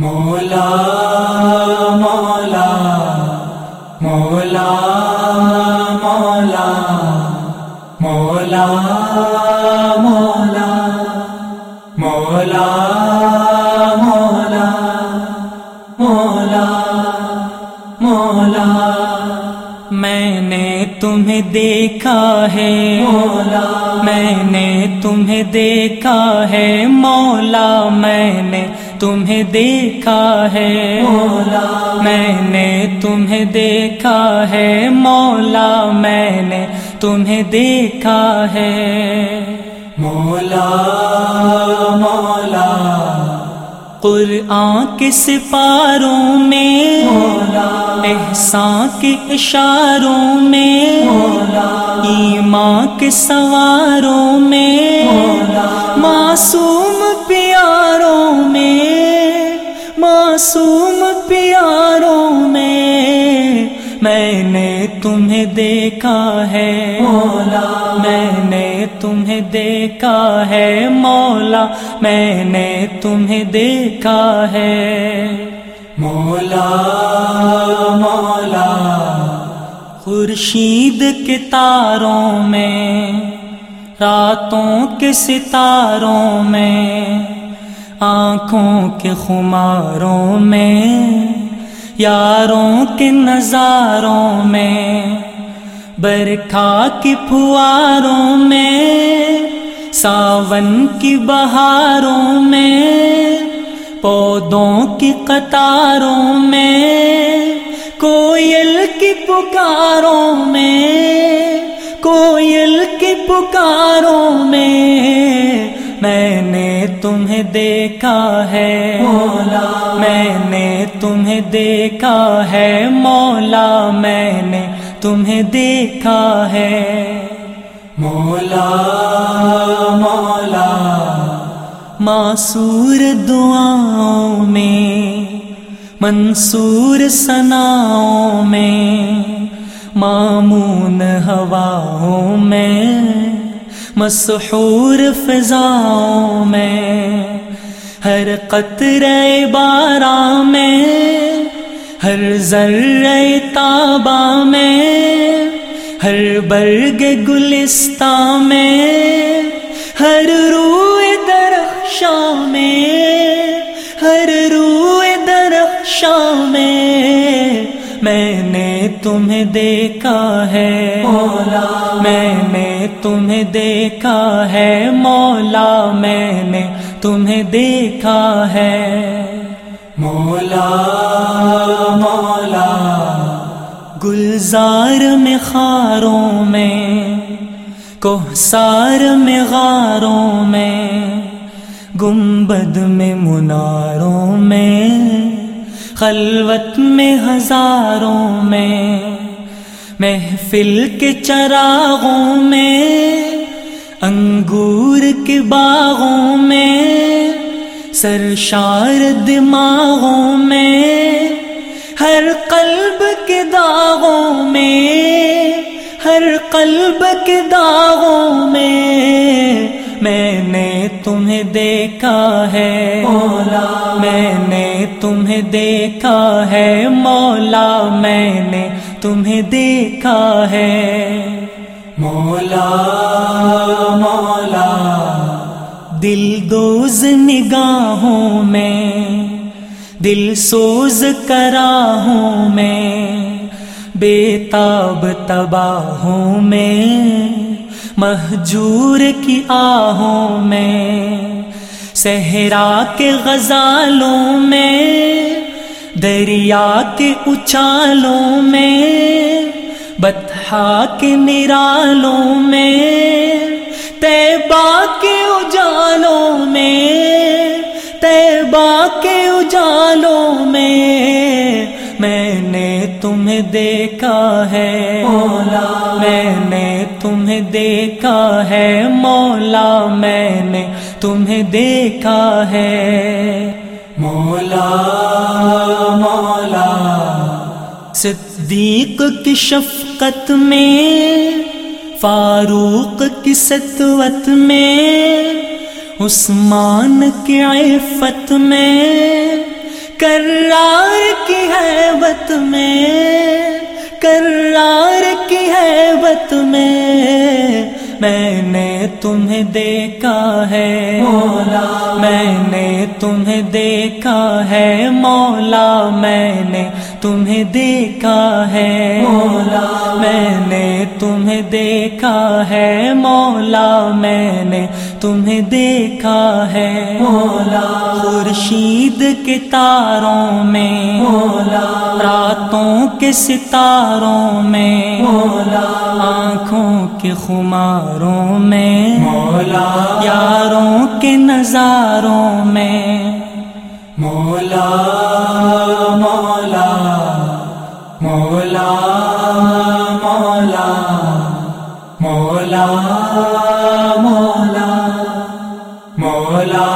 مولا مولا مولا مولا مولا مولا مولا مولا مولا مولا میں نے تمہیں دیکھا ہے مولا میں نے تمہیں دیکھا ہے مولا میں نے تمہیں دیکھا ہے۔ مولا۔ میں نے تمہیں دیکھا ہے۔ مولا میں نے تمہیں دیکھا ہے۔ مولا مولا۔ قرآن کے سپاروں میں مولا۔ احسان کے اشاروں میں مولا۔ ایمان کے سواروں میں مولا۔ معصوم معصوم پیاروں میں میں نے تمہیں دیکھا ہے۔ مولا، میں نے تمہیں دیکھا ہے۔ مولا، میں نے تمہیں دیکھا ہے۔ مولا مولا، خورشید کے تاروں میں، راتوں کے ستاروں میں آنکھوں کے خماروں میں، یاروں کے نظاروں میں، برکھا کی پھواروں میں، ساون کی بہاروں میں، پودوں کی قطاروں میں، کوئل کی پکاروں میں، کوئل کی پکاروں میں۔ تمہیں دیکھا ہے۔ مولا۔ میں نے تمہیں دیکھا ہے۔ مولا میں نے تمہیں دیکھا ہے۔ مولا مولا۔ معصور دعاؤں میں منصور سناؤں میں معمون ہواؤں میں۔ مسحور فضاؤں میں، ہر قطرے بارہ میں، ہر ذرے تابا میں، ہر برگ گلستہ میں، ہر رو تمہیں دیکھا ہے۔ مولا۔ میں نے تمہیں دیکھا ہے۔ مولا میں نے تمہیں دیکھا ہے۔ مولا مولا۔ گلزار میں خاروں میں کوہسار میں غاروں میں گنبد میں مناروں میں۔ خلوت میں ہزاروں میں، محفل کے چراغوں میں، انگور کے باغوں میں سرشار دماغوں میں، ہر قلب کے داغوں میں، ہر قلب کے داغوں میں تمہیں دیکھا ہے۔ مولا۔ میں نے تمہیں دیکھا ہے۔ مولا میں نے تمہیں دیکھا ہے۔ مولا مولا۔ دل دوز نگاہوں میں دل سوز کراہوں میں بے تاب تباہوں میں۔ مہجور کی آہوں میں صحرا کے غزالوں میں دریا کے اچالوں میں بتہا کے نرالوں میں تیبا کے اجالوں میں تیبا کے اجالوں میں میں نے تمہیں دیکھا ہے مولا۔ میں نے تمہیں دیکھا ہے مولا میں نے تمہیں دیکھا ہے۔ مولا مولا۔ صدیق کی شفقت میں فاروق کی ستوت میں عثمان کی عفت میں حیبت میں کرار کی حیبت میں میں نے تمہیں دیکھا ہے۔ مولا۔ میں نے تمہیں دیکھا ہے۔ مولا میں نے تمہیں دیکھا ہے۔ مولا۔ میں نے تمہیں دیکھا ہے۔ مولا میں نے تمہیں دیکھا ہے۔ مولا۔ خورشید کے تاروں میں۔ مولا۔ راتوں کے ستاروں میں۔ مولا۔ آنکھوں کے خماروں میں۔ مولا۔ یاروں کے نظاروں میں۔ مولا۔ مولا